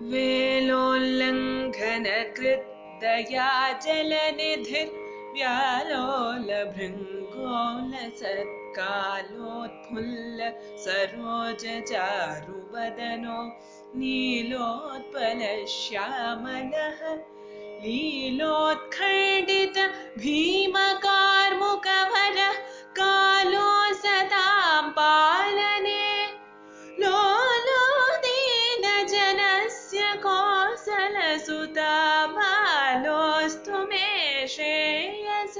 वेलोल्लङ्घनकृद्दया जलनिधिर्व्यालोलभृङ्गोलसत्कालोत्फुल्ल सरोजचारुवदनो नीलोत्पलश्यामलः लीलोत्खण्डित सुता बालोऽस्तु मे मेश